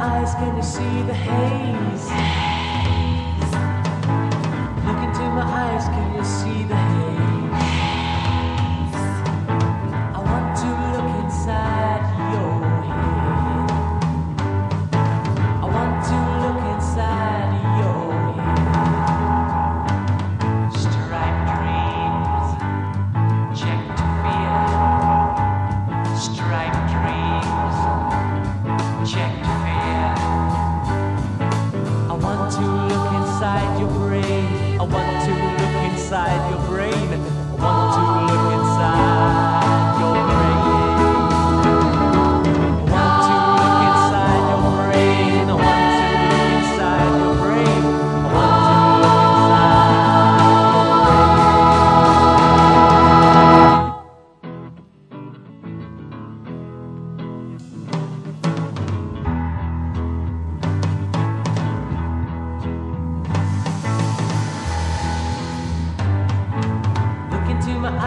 eyes, can you see the haze? Inside your brain. I want to look inside your brain.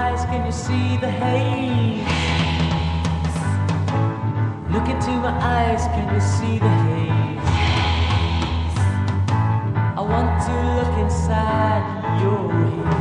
Eyes, can you see the haze? Look into my eyes, can you see the haze? I want to look inside your head.